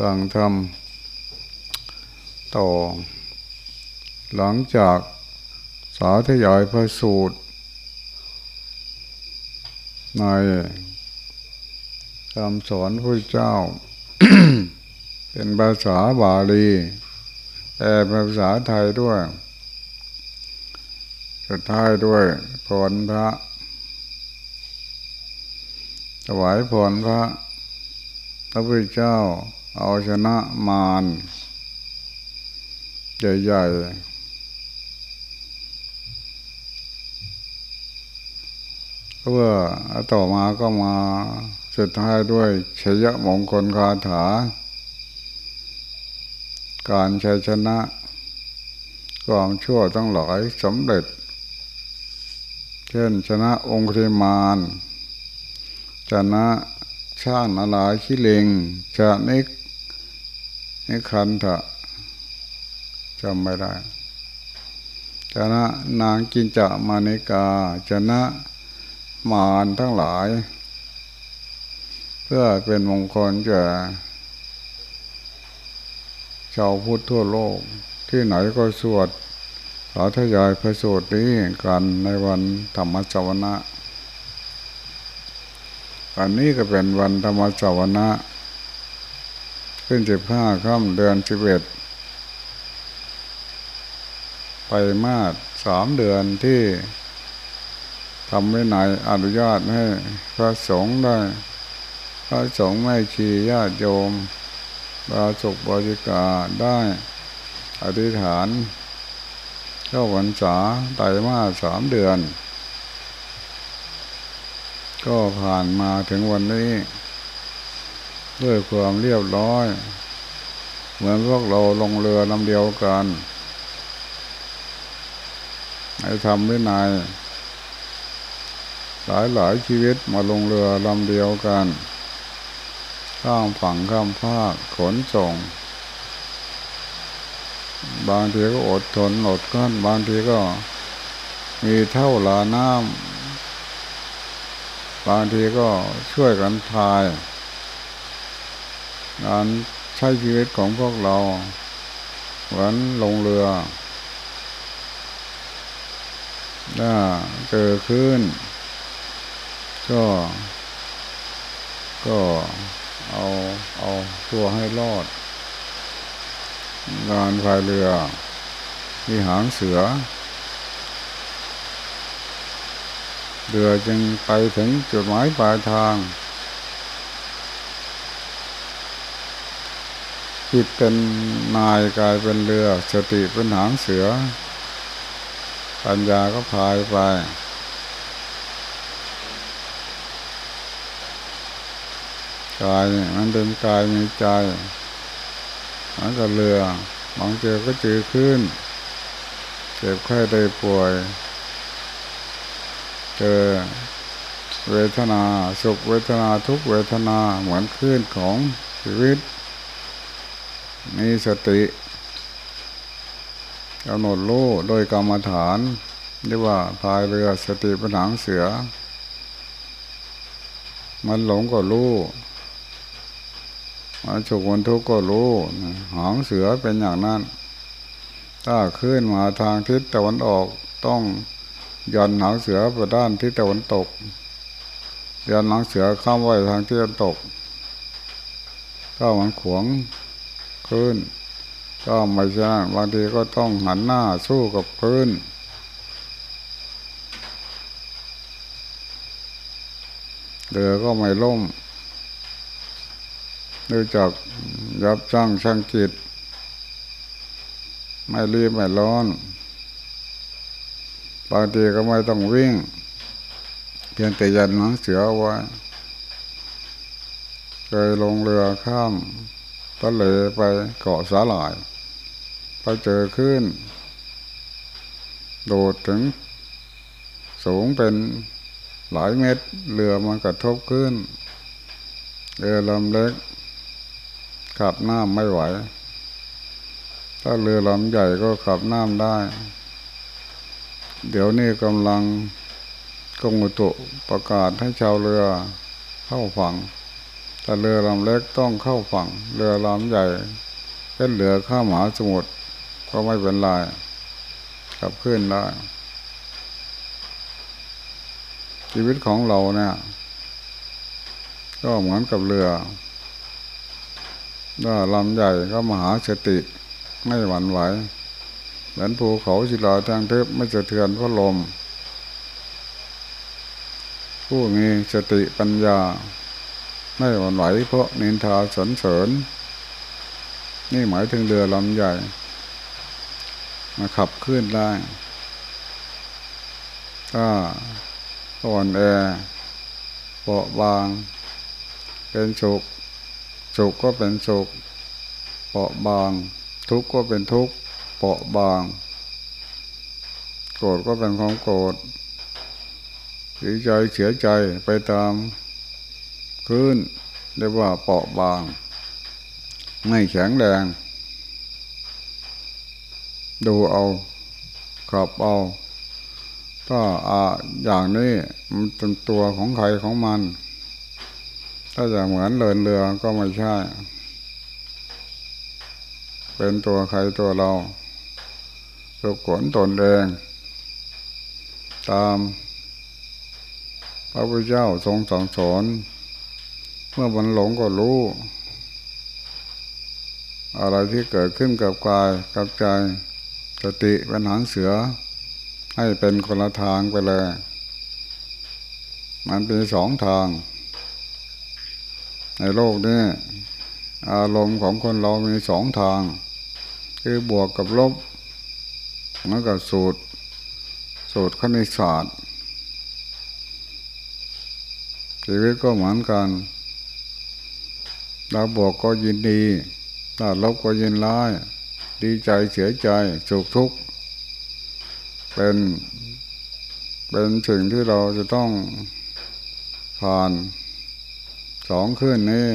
ฟังทำต่อ หลังจากสาธยายพระสูตร ในคำสอนพระเจ้า เป็นภาษาบาลีแต่ภาษาไทยด้วยสุดท้ายด้วยพรพระ ถวายพรพระพระพุทธเจ้า เอาชนะมารใหญ่ๆเพื่อต่อมาก็มาสุดท้ายด้วยชยมงคลคาถา การชัยชนะความชั่วทั้งหลายสำเร็จ เช่นชนะองค์เทมานชนะช่างนาลายขี้เลงชนะ นิกนิคันทะจำไม่ได้ชนะนางกินจะมานิกาชนะมารทั้งหลาย เพื่อเป็นมงคลแก่ชาวพุทธทั่วโลก ที่ไหนก็สวดสาธยายพระสูตรนี้กันในวันธรรมสวนะวันนี้ก็เป็นวันธรรมสวนะ ขึ้นสิบห้าค่ำเดือนสิบเอ็ดไปมาสสามเดือนที่ทำไม่ไหนอนุญาตให้พระสงฆ์ได้ พระสงฆ์ไม่ชีญาติโยมบาสุกบริกาได้อธิษฐานเข้าวันษาไตรมาสสามเดือน ก็ผ่านมาถึงวันนี้ ด้วยความเรียบร้อย เหมือนพวกเราลงเรือลำเดียวกันให้ทำวินัยหลายหลายชีวิตมาลงเรือลำเดียวกัน ข้ามฝั่งข้ามภาคขนส่ง บางทีก็อดทนอดกั้นบางทีก็มีเท่าลาน้ำบางทีก็ช่วยกันทาย งานใช้ชีวิตของพวกเรา เหมือนลงเรือถ้าเจอขึ้น ก็ ก็เอาเอาตัวให้รอดงานพายเรือ มีหางเสือ เรือจึงไปถึงจุดหมายปลายทาง จิตเป็นนายกายเป็นเรือ สติเป็นหางเสือ ปัญญาก็พายไป กายมันเป็นกายมีใจมันก็เรือบางเจอก็เจอขึ้น เจ็บไข้ได้ป่วย เจอเวทนาสุขเวทนาทุกเวทนาเหมือนคลื่นของชีวิต มีสติกำหนดรู้โดยกรรมฐานเรียกว่าพายเรือสติปัญหาเสือ มันหลงก็รู้มันสุขมันทุกข์ก็รู้หางเสือเป็นอย่างนั้น ถ้าขึ้นมาทางทิศตะวันออกต้องยันหางเสือไปด้านทิศตะวันตกยันหางเสือข้ามไว้ทางทิศตะวันตก ถ้ามันขวง ขึ้น ก็ไม่ใช่บางทีก็ต้องหันหน้าสู้กับพื้น เรือก็ไม่ล่มดูจากยับจ้างช่างจิตไม่รีบไม่ร้อนบางทีก็ไม่ต้องวิ่ง เพียงแต่ยันหนังเสือไว้เคยลงเรือข้าม ทะเลไปเกาะสาหร่าย ไปเจอขึ้น โดดถึง สูงเป็นหลายเมตร เรือมันกระทบขึ้น เรือลำเล็กขับน้ำไม่ไหว ถ้าเรือลำใหญ่ก็ขับน้ำได้ เดี๋ยวนี้กำลังกงอุตุประกาศให้ชาวเรือเข้าฝั่ง แต่เรือลำเล็กต้องเข้าฝั่ง เรือลำใหญ่เป็นเรือข้ามหาสมุทรก็ไม่เป็นไรขับขึ้นได้ชีวิตของเราเนี่ย ก็เหมือนกับเรือถ้าลำใหญ่ก็มหาสติไม่หวั่นไหวเหมือนภูเขาศิลาทางเทพไม่สะเทือนเพราะลม ผู้มีสติปัญญา ไม่หวั่นไหวเพราะนินทาสนเสริญ นี่หมายถึงเรือลำใหญ่ มาขับขึ้นได้ถ้าอ่อนแอเบาบาง เป็นสุข สุขก็เป็นสุขเปราะบาง ทุกข์ก็เป็นทุกข์เปราะบาง โกรธก็เป็นความโกรธเสียใจเสียใจไปตาม คืนเรียกว่าเปราะบาง ไม่แข็งแรง ดูเอาขับเอาถ้าอาอย่างนี้มันเป็นตัวของใครของมัน ถ้าจะเหมือนเลินเรือก็ไม่ใช่ เป็นตัวใครตัวเราสุขนตนเองตามพระพุทธเจ้าทรงสั่งสอน เมื่อมันหลงก็รู้ อะไรที่เกิดขึ้นกับกายกับใจสติเป็นหางเสือ ให้เป็นคนละทางไปเลย มันเป็นสองทาง ในโลกนี้อารมณ์ของคนเรามีสองทาง คือบวกกับลบเหมือนกับสูตร สูตรคณิตศาสตร์ชีวิตก็เหมือนกัน ถ้าบวกก็ยินดีถ้าลบก็ยินร้าย ดีใจเสียใจสุขทุกข์เป็นเป็นสิ่งที่เราจะต้องผ่านสองขึ้นนี้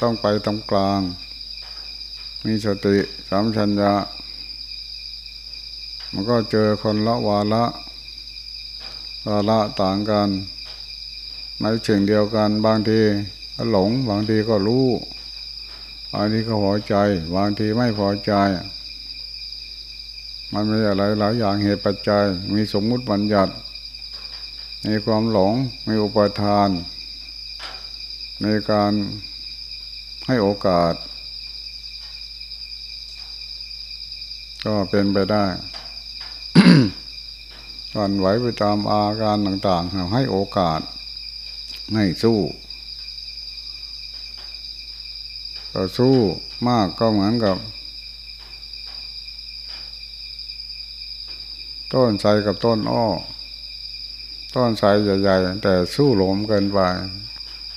ต้องไปตรงกลาง มีสติสามชัญญะ มันก็เจอคนละวาละวาละต่างกันในสิ่งเดียวกันบางที หลงบางทีก็รู้บางทีก็พอใจ บางทีไม่พอใจ มันมีอะไรหลายอย่างเหตุปัจจัย มีสมมุติบัญญัติมีความหลงมีอุปทานในการให้โอกาส ก็เป็นไปได้การไหวไปตามอาการต่างๆให้โอกาสให้สู้ สู้มากก็เหมือนกับ ต้นไทรกับต้นอ้อ ต้นไทรใหญ่ๆ แต่สู้หลมเกินไป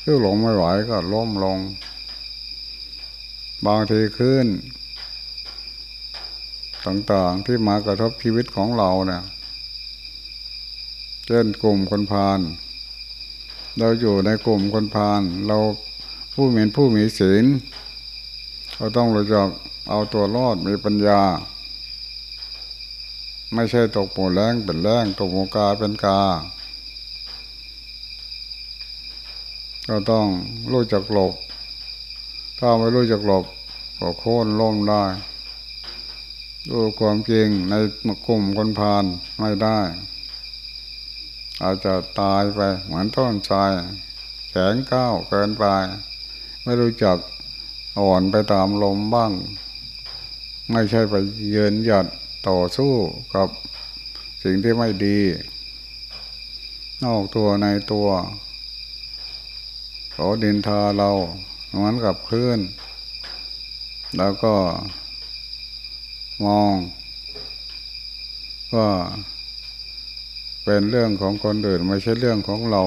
สู้หลงไม่ไหวก็ล้มลง บางทีขึ้น ต่างๆที่มากระทบชีวิตของเราเนี่ยเช่นกลุ่มคนพาลเราอยู่ในกลุ่มคนพาลเราผู้มีผู้มีศีล เราต้องรู้จักเอาตัวรอดมีปัญญา ไม่ใช่ตกหมูแรงเป็นแรงตกหมูกาเป็นกา เราต้องรู้จักหลบ ถ้าไม่รู้จักหลบก็โค่นล้มได้ดูความจริงในกลุ่มคนพาลไม่ได้ อาจจะตายไปเหมือนต้นชายแข็งก้าวเกินไป ไม่รู้จัก อ่อนไปตามลมบ้าง ไม่ใช่ไปเยืนหยัดต่อสู้กับสิ่งที่ไม่ดี นอกตัวในตัวขอดินทาเราเหมือนกับคลื่น แล้วก็มองว่าเป็นเรื่องของคนอื่นไม่ใช่เรื่องของเรา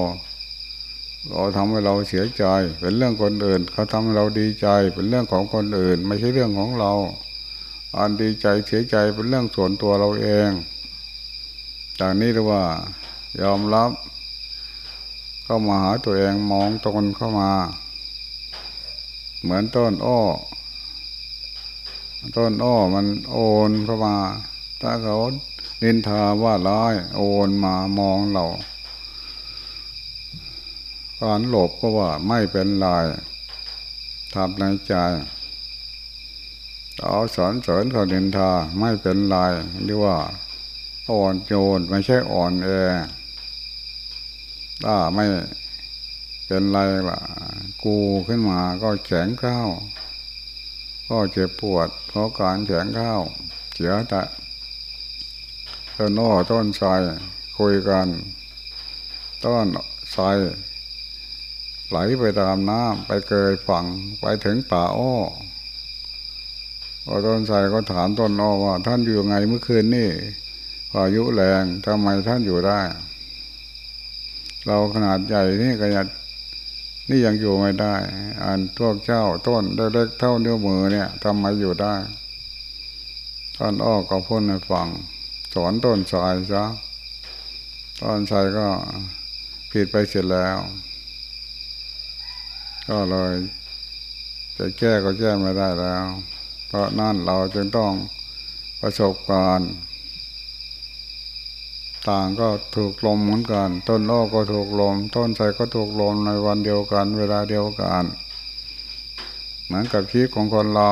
เราทำให้เราเสียใจ เป็นเรื่องคนอื่น เขาทำให้เราดีใจ เป็นเรื่องของคนอื่น ไม่ใช่เรื่องของเรา อันดีใจเสียใจเป็นเรื่องส่วนตัวเราเองจากนี้เรียกว่ายอมรับเข้ามาหาตัวเองมองตนเข้ามา เหมือนต้นอ้อ ต้นอ้อมันโอนเข้ามา ถ้าเขานินทาว่าร้ายโอนมามองเรา การหลบก็ว่าไม่เป็นไรทำในใจเอาสอนเสริญเขาเดินทาไม่เป็นไรหรือว่าอ่อนโยนไม่ใช่อ่อนแอถ้าไม่เป็นไรล่ะ กูขึ้นมาก็แข็งข้าวก็เจ็บปวด เพราะการแข็งข้าวเสียแต่ต้นอ้ต้นไทรคุยกัน ต้นไทร ไหลไปตามน้ำไปเกยฝั่งไปถึงป่าอ้อพอต้นไทรก็ถามต้นอ้อว่า ท่านอยู่ไงเมื่อคืนนี่พายุแรงทำไมท่านอยู่ได้ เราขนาดใหญ่นี่ก็ยังนี่ยังอยู่ไม่ได้ อันพวกเจ้าต้นเล็กๆเท่านิ้วมือเนี่ยทำไมอยู่ได้ ท่านอ้อก็พูดให้ฟังสอนต้นชายซะต้นชายก็ผิดไปเสร็จแล้ว ก็เลยจะแก้ก็แก้ไม่ได้แล้ว เพราะนั่นเราจึงต้องประสบการณ์ต่างก็ถูกลมเหมือนกัน ต้นโอ้ก็ถูกลม ต้นไทรก็ถูกลมในวันเดียวกัน เวลาเดียวกัน เหมือนกับชีวิตของคนเรา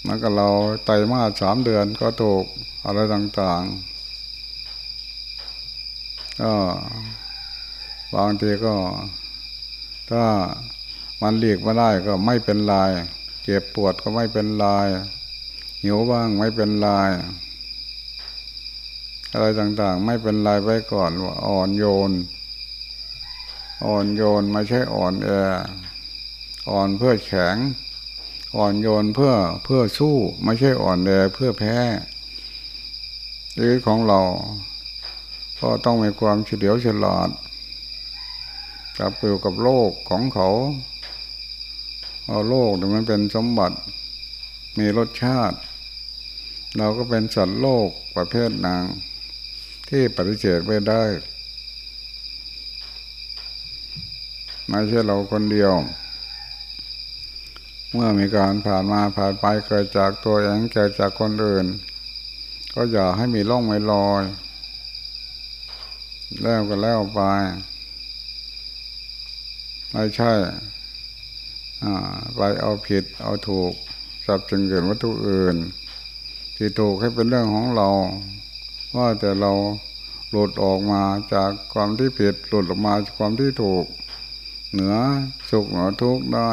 เหมือนกับเราไตมาสามเดือนก็ถูกอะไรต่างๆก็บางทีก็ ถ้ามันหลีกม่ได้ก็ไม่เป็นไรเจ็บปวดก็ไม่เป็นไรหิวบ้างไม่เป็นไรอะไรต่างๆ ไม่เป็นไรไว้ก่อนว่าอ่อนโยน อ่อนโยนไม่ใช่อ่อนแออ่อนเพื่อแข็ง อ่อนโยนเพื่อเพื่อสู้ไม่ใช่อ่อนแอเพื่อแพ้ชีวิตของเรา ก็ต้องมีความเฉลียวฉลาด กับอยู่กับโลกของเขาเอาโลกมันเป็นสมบัติ มีรสชาติ เราก็เป็นสัตว์โลกประเภทนาง ที่ปฏิเสธไม่ได้ไม่ใช่เราคนเดียว เมื่อมีการผ่านมาผ่านไปเกิดจากตัวเองเกิดจากคนอื่น ก็อย่าให้มีร่องไม่ลอย แล้วก็แล้วไป ไม่ใช่ไปเอาผิดเอาถูกสับจึงเกิดวัตถุอื่น ที่ถูกให้เป็นเรื่องของเรา ว่าแต่เราหลุดออกมาจากความที่ผิดหลุดออกมาจากความที่ถูก เหนือสุขเหนือทุกข์ได้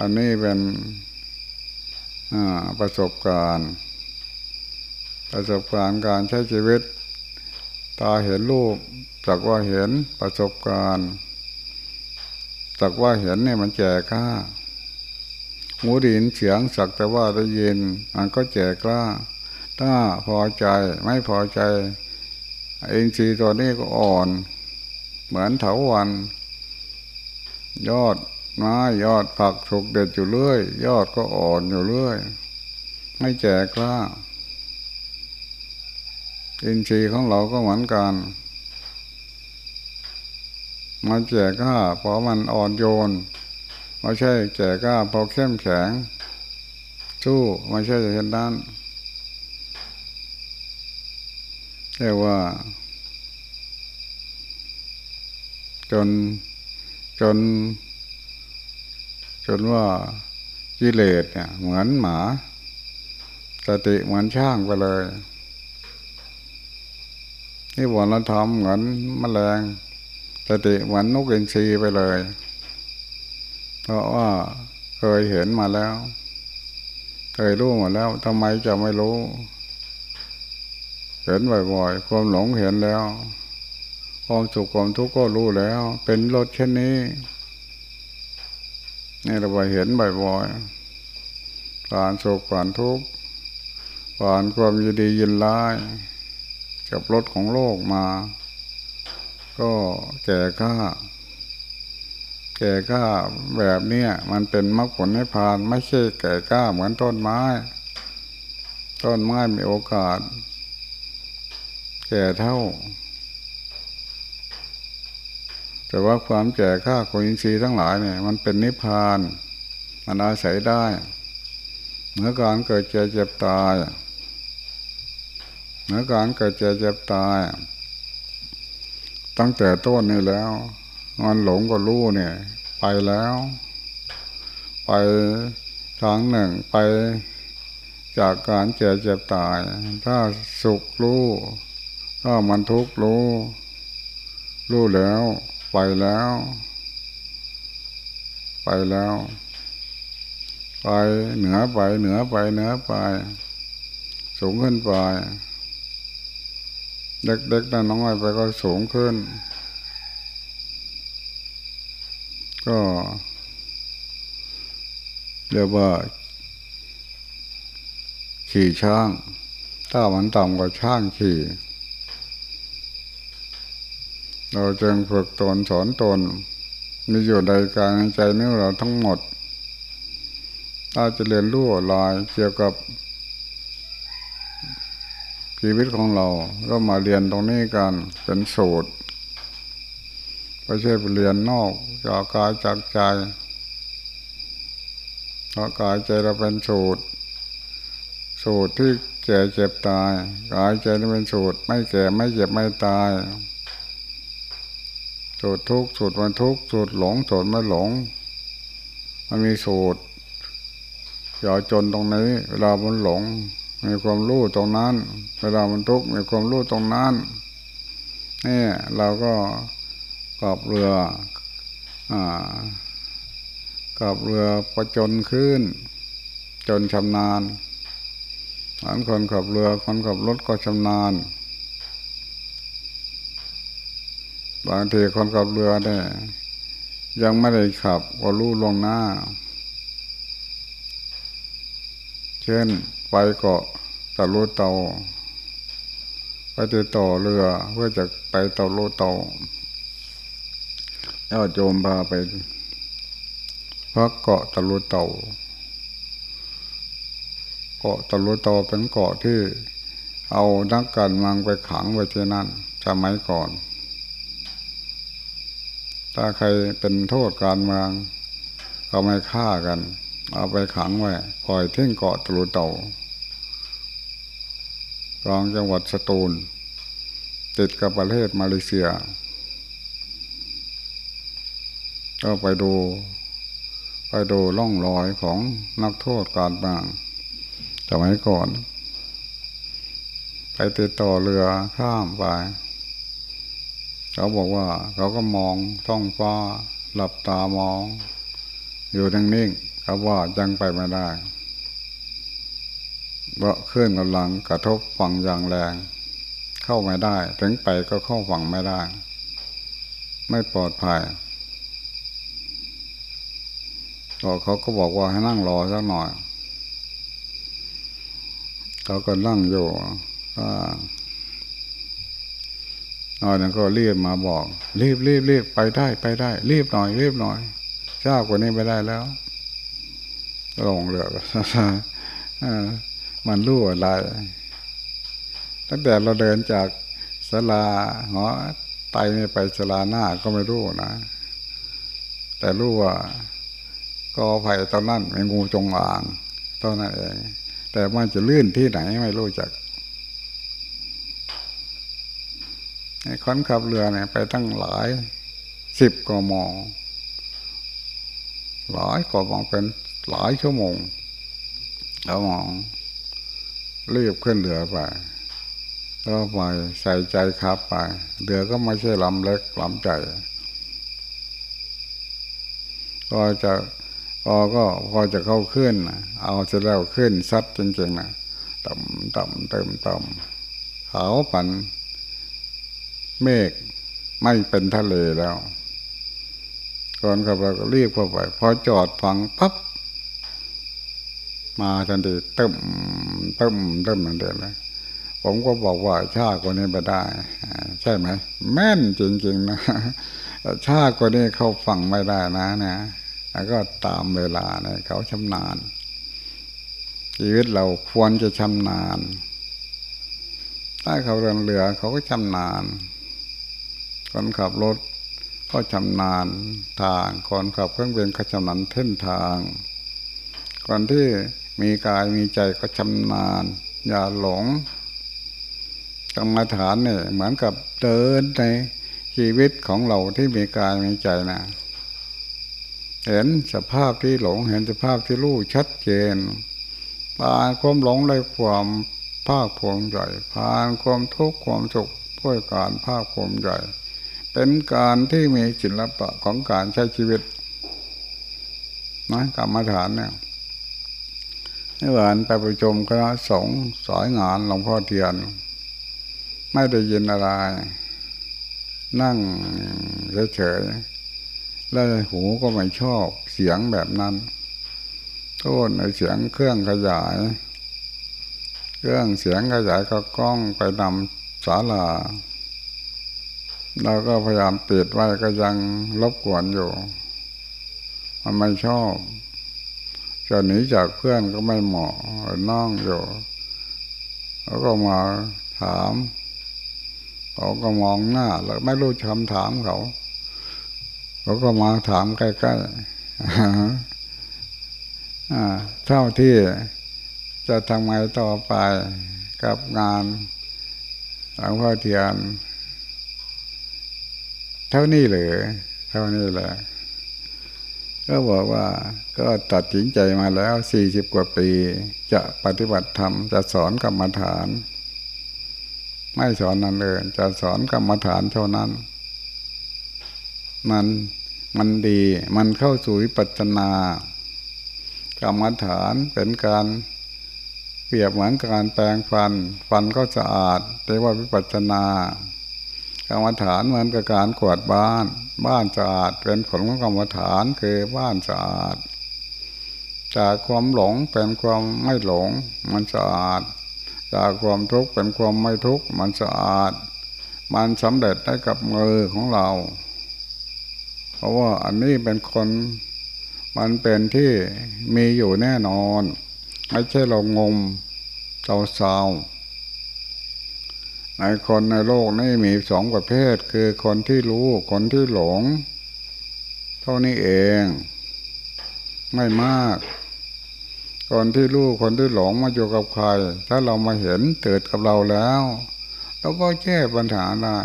อันนี้เป็นประสบการณ์ ประสบการณ์การใช้ชีวิต ตาเห็นรูปจากว่าเห็นประสบการณ์ จากว่าเห็นเนี่ยมันแจกล้าหูดินเสียงสักแต่ว่าได้ยินมันก็แจกล้า ถ้าพอใจไม่พอใจเองสีตัวนี้ก็อ่อน เหมือนเถาวัน ยอดไม้ยอดผักถูกเด็ดอยู่เรื่อย ยอดก็อ่อนอยู่เรื่อย ไม่แจกล้าอินทรีย์ของเราก็เหมือนกัน มันแจกล้าเพราะมันอ่อนโยนไม่ใช่แจกล้าเพราะเข้มแข็งสู้ไม่ใช่เช่นนั้นเรียกว่า จนจน จนว่ากิเลสเนี่ยเหมือนหมาสติเหมือนช่างไปเลยนี่บนเราทำเหมือนแมลง สติเหมือนนกอินทรีไปเลย เพราะว่าเคยเห็นมาแล้ว เคยรู้มาแล้วทำไมจะไม่รู้ เห็นบ่อยๆ ความหลงเห็นแล้ว ความสุขความทุกข์ก็รู้แล้ว เป็นรถเช่นนี้นี่เราไปเห็นบ่อยๆผ่านสุขผ่านทุกข์ผ่านความยินดียินร้ายกับรถของโลกมา ก็แก่ข้า แก่ข้าแบบเนี้ยมันเป็นมรรคผลให้ผ่านไม่ใช่แก่ก้าเหมือนต้นไม้ ต้นไม้มีโอกาส แก่เท่า แต่ว่าความแก่ข้าของอินทรีย์ทั้งหลายเนี่ย มันเป็นนิพพานมันอาศัยได้เมื่อการเกิดเจ็บเจ็บตายเมื่อการเกิดเจ็บเจ็บตาย ตั้งแต่ต้นนี่แล้วมันหลงก็รู้เนี่ย ไปแล้ว ไปทางหนึ่งไปจากการเจ็บเจ็บตาย ถ้าสุขรู้ถ้ามันทุกข์รู้ รู้แล้ว ไปแล้ว ไปแล้ว ไปเหนือไปเหนือไปเหนือไป สูงขึ้นไป เด็กๆน้อยๆไปก็สูงขึ้น ก็เรียกว่า ขี่ช้าง ถ้ามันต่ำกว่าช้างขี่ เราจึงฝึกตนสอนตน มีอยู่ในกายใจนี้วเราทั้งหมด ถ้าจะเรียนรู้อะไรเกี่ยวกับ ชีวิตของเราก็มาเรียนตรงนี้กันเป็นสูตรไม่ใช่ไปเรียนนอกจากกายจากใจเพราะกายใจเราเป็นสูตร สูตรที่แก่เจ็บตายกายใจเราเป็นสูตร ไม่แก่ไม่เจ็บไม่ตายสูตรทุกสูตรมันทุกสูตรหลงสูตรไม่หลง มันมีสูตรอย่าจนตรงนี้ เวลามันหลง มีความรู้ตรงนั้น เวลามันทุกข์มีความรู้ตรงนั้นนี่เราก็กอบเรืออ่ากับเรือประจนขึ้น จนชำนาญอันคนขับเรือคนขับรถก็ชำนาญบางทีคนขับเรือเนี่ยยังไม่ได้ขับก็รู้ลงหน้า เช่น ไปเกาะตะลุเตาไปติดต่อเรือเพื่อจะไปตะลุเตาเจ้าโจมพาไปพักเกาะตะลุเตาเกาะตะลุเตาเป็นเกาะที่เอานักการเมืองไปขังไว้ที่นั่นสมัยก่อน ถ้าใครเป็นโทษการเมืองก็ไม่ฆ่ากัน เอาไปขังไว้ปล่อยทิ้งเกาะตะลุเตา รองจังหวัดสตูล ติดกับประเทศมาเลเซีย ก็ไปดูไปดูล่องรอยของนักโทษการบางสมัยก่อน ไปติดต่อเรือข้ามไป เขาบอกว่าเขาก็มองท้องฟ้า หลับตามอง อยู่นิ่งๆเขาว่ายังไปไม่ได้ เพราะเคลื่อนกำลังกระทบฝั่งอย่างแรง เข้าไม่ได้ ถึงไปก็เข้าฝั่งไม่ได้ ไม่ปลอดภัยก็เขาก็บอกว่าให้นั่งรอสักหน่อย เขาก็นั่งอยู่อ่าหน่อยนึงก็เรียบมาบอก รีบรีบรีบไปได้ไปได้ รีบหน่อย รีบหน่อยช้ากว่านี้ไปได้แล้วลงเรือ มันรู้อะไร ตั้งแต่เราเดินจากสลาหอไตไม่ไปสลาหน้าก็ไม่รู้นะ แต่รู้ว่าก็ไผ่ตอนนั้นมีงูจงอางตอนนั้นเอง แต่มันจะลื่นที่ไหนไม่รู้จักคนขับเรือเนี่ยไปตั้งหลายสิบกมองหลายกมองเป็นหลายชั่วโมงเรามอง รีบขึ้นเรือไปก็ไปใส่ใจครับไปเรือก็ไม่ใช่ลำเล็กลำใหญ่ก็จะพอก็พอจะเข้าขึ้น เอาเสร็จแล้วขึ้นซัดจริงๆนะต่ำต่ำเติมต่ำขาวปัน เมฆไม่เป็นทะเลแล้วก่อนขับเราก็รีบเข้าไป พอจอดฟังปั๊บมาทันทีเตึม เตึมเตึมเหมือนเดิมเลยผมก็บอกว่าชาติคนนี้ไปได้ ใช่ไหม แม่นจริงๆนะชาติคนนี้เขาฟังไม่ได้นะเนี่ยแล้วก็ตามเวลาเนี่ยเขาชำนาญ ชีวิตเราควรจะชำนาญ ถ้าเขาเดินเรือเขาก็ชำนาญ คนขับรถก็ชำนาญทางคนขับเครื่องบินก็ชำนาญเส้นทางคนที่ มีกายมีใจก็ชำนาญ อย่าหลงกรรมฐานเนี่ยเหมือนกับเดินในชีวิตของเราที่มีกายมีใจนะเห็นสภาพที่หลงเห็นสภาพที่รู้ชัดเจนผ่านความหลงเลยความภาคภูมิใจผ่านความทุกข์ความสุขด้วยการภาคภูมิใจเป็นการที่มีศิลปะของการใช้ชีวิตนะกรรมฐานเนี่ย เมื่อวานไปประชุมคณะสงฆ์สอยงานหลวงพ่อเทียน ไม่ได้ยินอะไร นั่งเฉยๆแล้วหูก็ไม่ชอบเสียงแบบนั้นโทษในเสียงเครื่องขยาย เครื่องเสียงขยายก็กล้องไปนำศาลาเราก็พยายามปิดไว้ก็ยังรบกวนอยู่ มันไม่ชอบ จะหนีจากเพื่อนก็ไม่เหมาะนั่งอยู่แล้วก็มาถามเขาก็มองหน้าแล้วไม่รู้คำถามเขาเขาก็มาถามใกล้ๆเท่าที่จะทำไงต่อไปกับงานหลวงพ่อเทียน เท่านี้เลยเท่านี้แหละ ก็บอกว่าก็ตัดสินใจมาแล้วสี่สิบกว่าปี จะปฏิบัติธรรมจะสอนกรรมฐาน ไม่สอนนั่นเลยจะสอนกรรมฐานเท่านั้น มันมันดีมันเข้าสู่วิปัจนากรรมฐานเป็นการเปรียบเหมือนการแปลงฟัน ฟันก็สะอาดเรียกว่าวิปัจนา รรมฐานเหมือนกับการกวาดบ้าน บ้านสะอาดเป็นผลของกรรมฐานคือบ้านสะอาด จากความหลงเป็นความไม่หลง มันสะอาด จากความทุกข์เป็นความไม่ทุกข์มันสะอาด มันสำเร็จได้กับมือของเรา เพราะว่าอันนี้เป็นคนมันเป็นที่มีอยู่แน่นอน ไม่ใช่เรางมเราเศร้า ในคนในโลกนี้มีสองประเภท คือคนที่รู้คนที่หลง เท่านี้เอง ไม่มาก คนที่รู้คนที่หลงมาอยู่กับใคร ถ้าเรามาเห็นเกิดกับเราแล้วเราก็แก้ปัญหาได้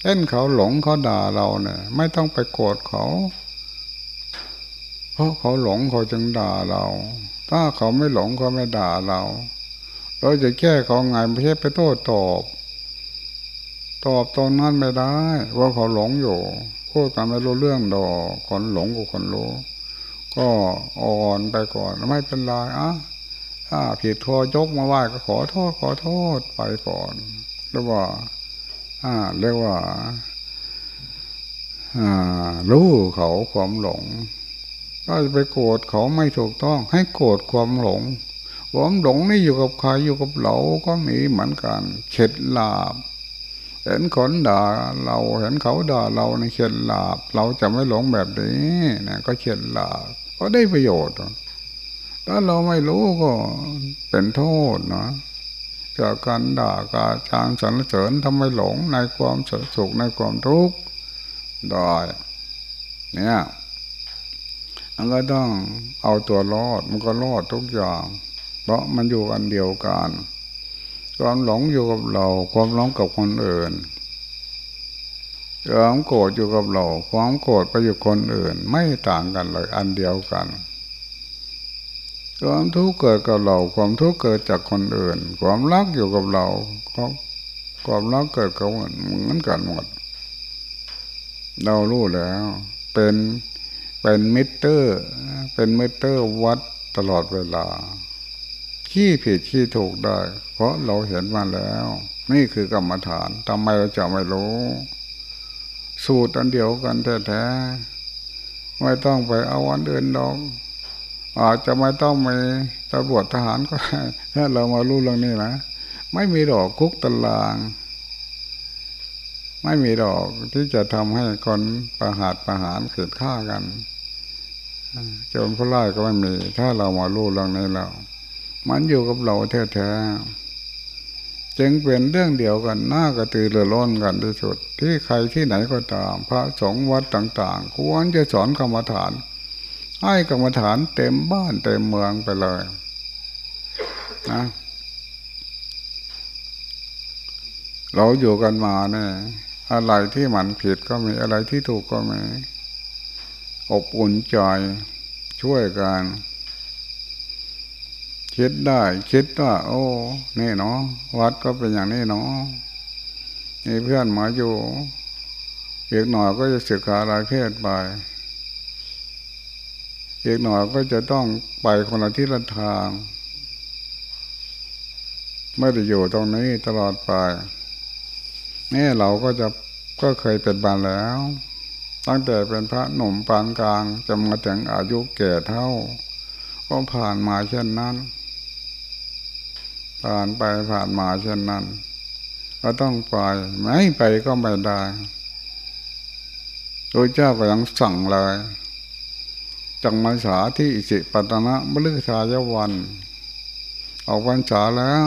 เช่นเขาหลงเขาด่าเราเนี่ยไม่ต้องไปโกรธเขาเพราะเขาหลงเขาจึงด่าเรา ถ้าเขาไม่หลงเขาไม่ด่าเรา เราจะแก้เขาไงไม่ใช่ไปโทษตอบ ตอบตอนนั้นไม่ได้ ว่าเขาหลงอยู่พูดกันไม่รู้เรื่องดอกคนหลงกับคนรู้ ก็อ่อนไปก่อนไม่เป็นไรอะถ้าผิดทอยกมาไหว้ก็ขอโทษขอโทษไปก่อนเรียกว่า อ่าเรียกว่า อ่า รู้เขาความหลง ก็จะไปโกรธเขาไม่ถูกต้อง ให้โกรธความหลงความหลงนี่อยู่กับใครอยู่กับเราก็มีเหมือนกันเฉดลาบ เห็นคนด่าเราเห็นเขาด่าเราในเขียนลาบ เราจะไม่หลงแบบนี้นะก็เขียนลาบก็ได้ประโยชน์ถ้าเราไม่รู้ก็เป็นโทษนะจากการด่าการจางสรรเสริญทำให้หลงในความสุขในความทุกข์ได้เนี่ยมันก็ต้องเอาตัวรอดมันก็รอดทุกอย่าง เพราะมันอยู่อันเดียวกัน ความหลงอยู่กับเรา ความหลงกับคนอื่นความโกรธอยู่กับเรา ความโกรธไปอยู่คนอื่น ไม่ต่างกันเลย อันเดียวกัน ความทุกข์เกิดกับเรา ความทุกข์เกิดจากคนอื่น ความรักอยู่กับเราความรักเกิดกับเหมือนกันหมด เรารู้แล้ว เป็นเป็นมิเตอร์ เป็นมิเตอร์วัดตลอดเวลา ขี้ผิดขี้ถูกได้ เพราะเราเห็นมาแล้ว นี่คือกรรมฐานทำไมเราจะไม่รู้ สูตรอันเดียวกันแท้ๆไม่ต้องไปเอาอันอื่นดอกอาจจะไม่ต้องมีตำรวจทหารก็ได้ถ้าเรามารู้เรื่องนี้นะไม่มีดอกคุกตาราง ไม่มีดอกที่จะทำให้คนประหารประหารเกิดฆ่ากันโจรผู้ร้ายก็ไม่มี ถ้าเรามารู้เรื่องนี้แล้ว มันอยู่กับเราแท้ๆจึงเป็นเรื่องเดียวกันหน้ากระตือรือร้นกันที่สุด ที่ใครที่ไหนก็ตาม พระสงฆ์วัดต่าง ๆ ควรจะสอนกรรมฐาน ให้กรรมฐานเต็มบ้านเต็มเมืองไปเลยนะเราอยู่กันมาเนี่ยอะไรที่มันผิดก็มีอะไรที่ถูกก็มี อบอุ่นใจช่วยกัน คิดได้ คิดว่า โอ้นี่เนาะวัดก็เป็นอย่างนี้เนาะมีเพื่อนมาอยู่อีกหน่อยก็จะศึกษาลายเพศไปอีกหน่อยก็จะต้องไปคนละที่ละทาง ไม่ได้อยู่ตรงนี้ตลอดไปนี่เราก็จะก็เคยเป็นบานแล้ว ตั้งแต่เป็นพระหนุ่มปานกลางจะมาถึงอายุแก่เท่า ก็ผ่านมาเช่นนั้น ผ่านไปผ่านมาเช่นนั้น ก็ต้องไปไม่ไปก็ไม่ได้โดยเจ้าก็ยังสั่งเลย จังมาสาที่อิสิปัตนะมฤคทายวัน ออกพรรษาแล้ว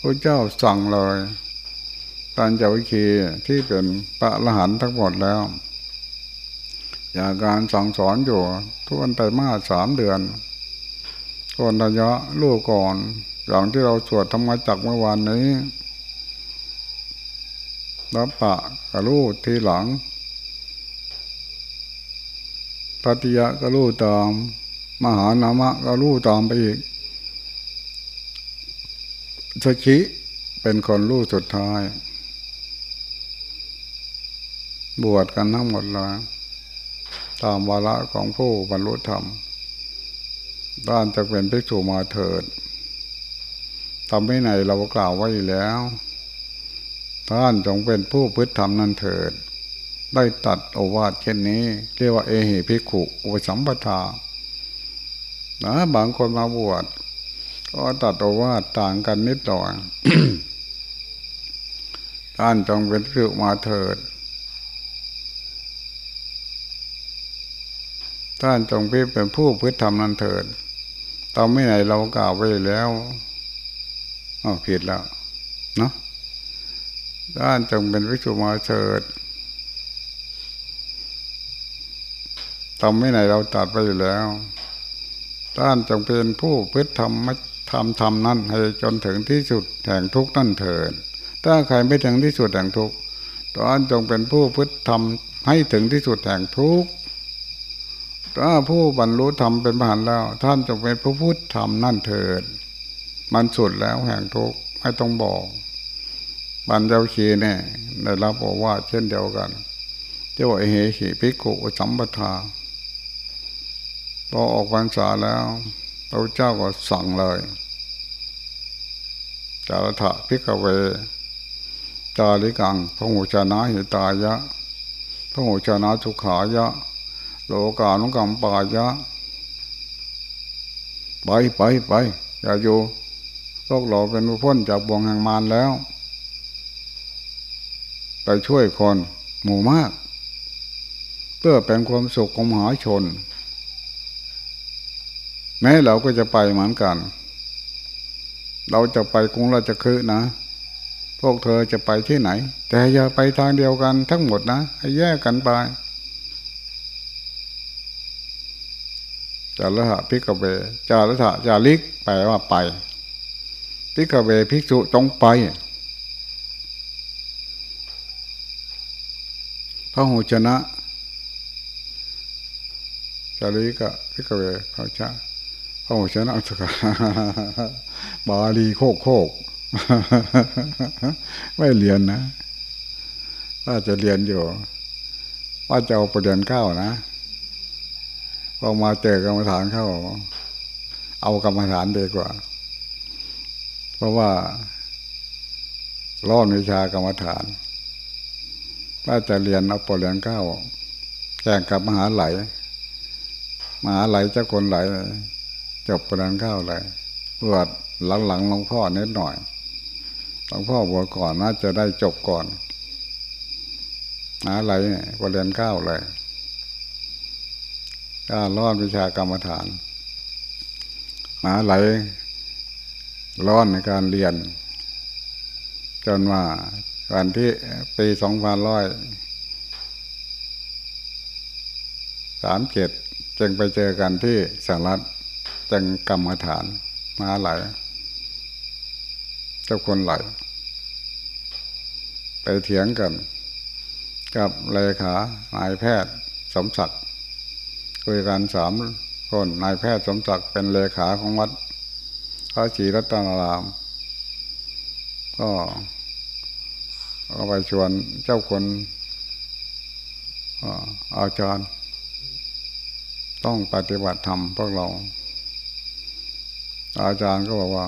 พระเจ้าสั่งเลยตานเจ้าวิคีที่เป็นพระอรหันทั้งหมดแล้วอย่างการสั่งสอนอยู่ทุกวันไตรมาสสามเดือนก่อนระยะลูกก่อน อย่างที่เราสวดธรรมจักเมื่อวานนี้รับปะกับลูทีหลังปฏิยะก็รู้ตาม มหานามะก็รู้ตามไปอีกสชิเป็นคนรู้สุดท้าย บวชกันทั้งหมดเลยตามวาระของผู้บรรลุธรรมด้านจะเป็นภิกษุมาเถิด ทำไม่ไหนเรากล่าวไว้แล้ว ท่านจงเป็นผู้พฤติธรรมนั้นเถิด ได้ตัดโอวาทเช่นนี้ เรียกว่าเอหิภิกขุอุปสัมปทานะบางคนมาบวชก็ตัดโอวาทต่างกันนิดหน่อยท่านจงเป็นผู้มาเถิด ท่านจงเป็นผู้พฤติธรรมนั้นเถิดตอนไม่ไหนเรากล่าวไว้แล้ว อ๋อผิดแล้วเนาะท่านจงเป็นวิสุมาเถิดทำไม่ไหนเราตัดไปอยู่แล้วท่านจงเป็นผู้พิธทำทำทำนั่นให้จนถึงที่สุดแห่งทุกนั่นเถิด ถ้าใครไม่ถึงที่สุดแห่งทุกท่านจงเป็นผู้พิธทำให้ถึงที่สุดแห่งทุกถ้าผู้บรรลุธรรมเป็นผ่านแล้ว ท่านจงเป็นผู้พุทธธรรมนั่นเถิด มันสุดแล้วแห่งทุกไม่ต้องบอกบัรเจ้าขีเนี่ยได้รับบอกว่าเช่นเดียวกันเจ้าเหหิภิกขุสัมปทาพอออกพรรษาแล้วพระเจ้าก็สั่งเลยจารถะพิกเว จาริกังพระหูชนะหิตายะพระหูชนะทุขายะ โลกานุกรรมปายะ ไปไปไปอย่าอยู่ พวกเราเป็นผู้พ้นจากบ่วงแห่งมารแล้ว ไปช่วยคนหมู่มาก เพื่อเป็นความสุขของมหาชน แม้เราก็จะไปเหมือนกัน เราจะไปกรุงราชคือนะ พวกเธอจะไปที่ไหน แต่อย่าไปทางเดียวกันทั้งหมดนะ ให้แยกกันไปจาระหะพิกเวจาระหะจาริกแปลว่าไป พิกเวภิกษุจงไปพระหูชนะจาริกะพิกเวพระชาโอ้ชนะสกาบาลีโคกโคกไม่เรียนนะว่าจะเรียนอยู่ ว่าจะเอาประเด็นเก้านะพอมาเจอกรรมฐานเข้า เอากรรมฐานดีกว่า เพราะว่าร้อนวิชากรรมฐานว่าจะเรียนเอาประเด็นเก้าแข่งกับมหาไหลมหาไหลเจ้าคนไหลจบประดานข้าเลยบวชหลังๆหลวงพ่อนิดหน่อยหลวงพ่อบวชก่อนน่าจะได้จบก่อนอะไรเนี่ยประเรียนข้าเลยก้ารอดวิชากรรมฐานมหาไหล ร้อนในการเรียน จนว่าวันที่ปีสองพันร้อยสามเจ็ดจึงไปเจอกันที่สหรัฐจังกรรมฐานมาไหลเจ้าคนไหลไปเถียงกัน กับเลขานายแพทย์สมศักดิ์คุยกันสามคนนายแพทย์สมศักดิ์เป็นเลขาของวัด ระศรีรัตนาราม ก็เอาไปชวนเจ้าคนอาจารย์ ต้องปฏิบัติธรรมพวกเรา อาจารย์ก็บอกว่า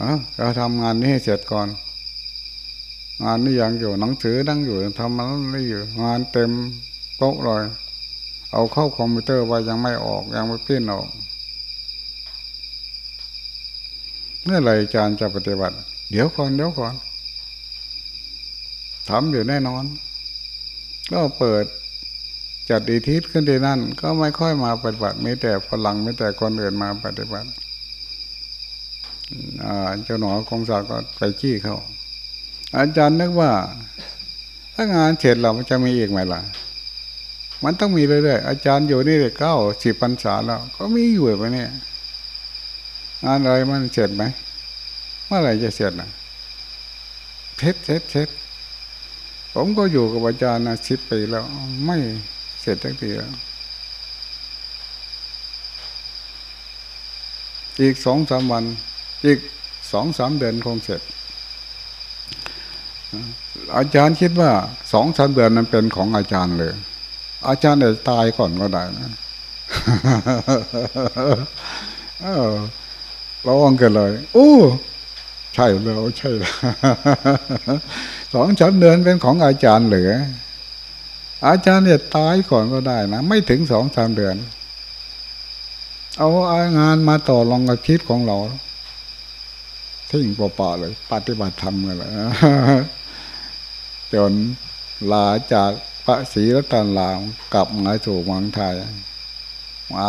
อะจะทำงานนี้ให้เสร็จก่อน งานนี้ยังอยู่หนังสือนั่งอยู่ทำมันนี่อยู่ งานเต็มโต๊ะเลย เอาเข้าคอมพิวเตอร์ไว้ยังไม่ออกยังไม่พิ้นออก เมื่อไรอาจารย์จะปฏิบัติ เดี๋ยวก่อนเดี๋ยวก่อนทำอยู่แน่นอน ก็เปิดจัดอีทิศขึ้นที่นั่น ก็ไม่ค่อยมาปฏิบัติไม่แต่ฝรั่งไม่แต่คนอื่นมาปฏิบัติเจ้าหนอคงศักดิ์ก็ไปขี้เขาอาจารย์นึกว่า ถ้างานเสร็จเรามันจะมีอีกไหมล่ะ มันต้องมีเรื่อยๆอาจารย์อยู่นี่เก้าสิบพรรษาแล้ว ก็มีอยู่ไปเนี่ย งานอะไรมันเสร็จไหมเมื่อไหร่จะเสร็จนะเท็ดเท็ดเท็ดผมก็อยู่กับอาจารย์นะสิบปีแล้ว ไม่เสร็จทักทีแล้วอีกสองสามวัน อีกสองสามเดือนคงเสร็จ อาจารย์คิดว่าสองสามเดือนนั้นเป็นของอาจารย์เลย อาจารย์เดี๋ยวตายก่อนก็ได้นะ เออร้องกันเลยโอ้ใช่แล้วใช่แล้วสองสามเดือนเป็นของอาจารย์เหลือ อาจารย์เนี่ยตายก่อนก็ได้นะ ไม่ถึงสองสามเดือน เอางานมาต่อรองกับคิดของเราทิ้งเปล่าๆเลย ปฏิบัติธรรมกันเลยจนลาจากพระศรีรัตนลามกลับมาสู่เมืองไทยมา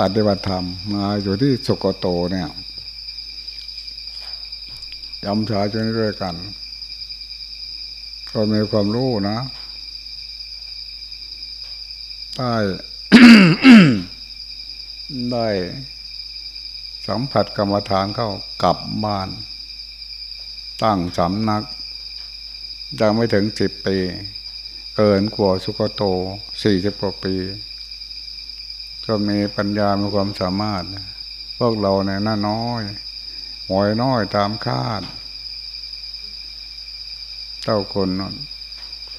ปฏิบัติธรรมมาอยู่ที่สุกโตเนี่ย ยำชาจนด้วยกันก็มีความรู้นะได้ได้สัมผัสกรรมฐานเข้ากลับบ้าน ตั้งสำนัก ยังไม่ถึงสิบปี เกินกว่าสุกโตสี่สิบกว่าปี ก็มีปัญญามีความสามารถ พวกเราในหน้าน้อย หวยน้อยตามคาด เจ้าคน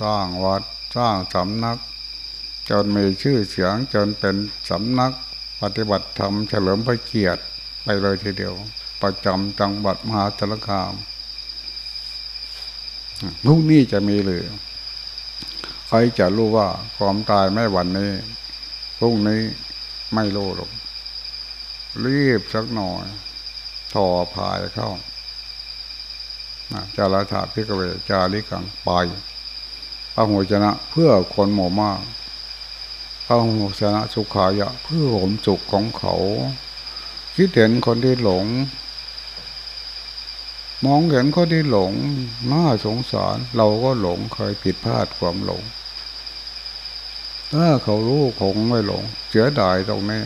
สร้างวัดสร้างสำนัก จนมีชื่อเสียงจนเป็นสำนักปฏิบัติธรรมเฉลิมพระเกียรติไปเลยทีเดียว ประจำจังหวัดมหาสารคามพรุ่งนี้จะมีหรือใครจะรู้ว่าความตายไม่วันนี้พรุ่งนี้ไม่รู้หรอกรีบสักหน่อย ต่อพายเข้าจาราถาพิกเวจาริกังไปพระหัวชนะเพื่อคนหมู่มากพระหัวชนะสุขายะเพื่อผมสุขของเขา คิดเห็นคนที่หลง มองเห็นคนที่หลงน่าสงสาร เราก็หลงเคยผิดพลาดความหลงถ้าเขารู้คงไม่หลงเสียดายตรงนี้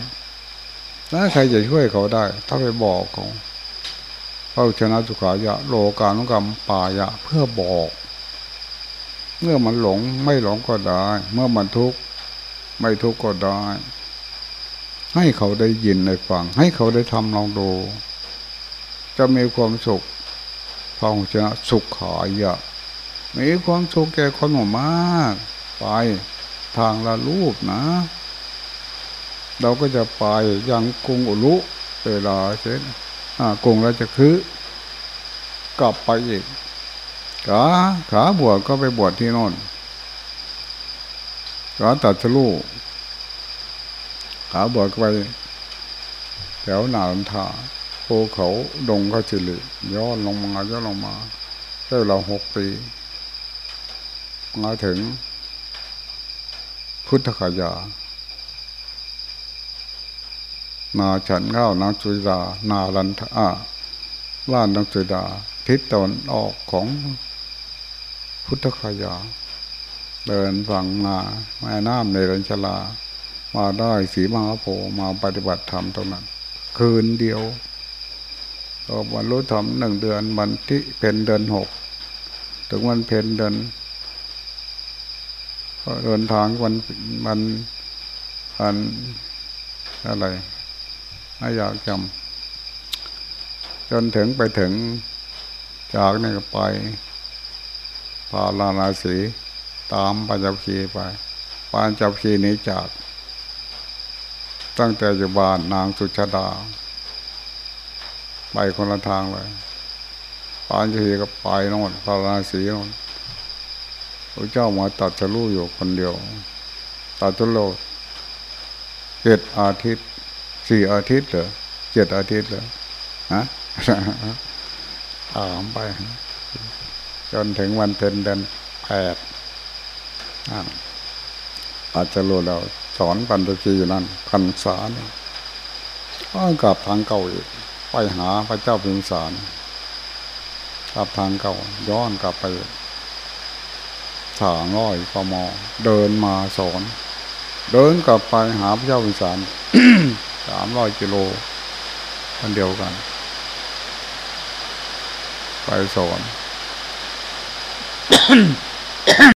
ถ้าใครจะช่วยเขาได้ ถ้าไปบอกเขา พระชนะสุขายะ โลกานุกรรมปายะ เพื่อบอก เมื่อมันหลงไม่หลงก็ได้ เมื่อมันทุกข์ไม่ทุกข์ก็ได้ ให้เขาได้ยินได้ฟัง ให้เขาได้ทำลองดู จะมีความสุขพระชนะสุขขายะมีความสุขแก่คนมาก ไปทางละรูปนะ เราก็จะไปยังกรุงอุลุเวลาเช่น กรุงราชคือกลับไปอีกขาขาบวชก็ไปบวชที่น่นขาตัดสลูขาบวชไปแถวหนาลันทาโภเขาดงเขาจิลิย้อนลงมาย้อนลงมาได้เราหกปีมาถึงพุทธคยา นาฉันข้าวนาจุดา นาลันทาล้านนาจุดา ทิศตอนออกของพุทธคยา เดินฝั่งมาแม่น้ำในรัญชลา มาได้สีมหาโพมาปฏิบัติธรรมตรงนั้น คืนเดียวก็บรรลุธรรมหนึ่งเดือนวันที่เป็นเดือนหกถึงวันเพนเดือนเดินทางวันมันมันอะไร ไม่อยากจำจนถึงไปถึงจากนี่ก็ไปพาลานาสีตามปัญจคีไปปัญจคีนี้จาก ตั้งแต่อยู่บ้านนางสุชาดา ไปคนละทางเลยปัญจคีก็ไปโน่นพาราณสีโน่นพระเจ้ามาตัดสรู้อยู่คนเดียวตัดทุโลกเจ็ดอาทิตย์ สี่อาทิตย์เหรอเจ็ดอาทิตย์เหรอฮะถามไป จนถึงวันเพ็ญเดือนแปดอาจจะรู้เราสอนปัญจคีอยู่นั่นพันษาเนี่ยก็กลับทางเก่าอีกไปหาพระเจ้าพิมสารกลับทางเก่า ย้อนกลับไปสางร้อยกมเดินมาสอน เดินกลับไปหาพระเจ้าพิมสาร สามร้อยกิโลคนเดียวกัน ไปสอน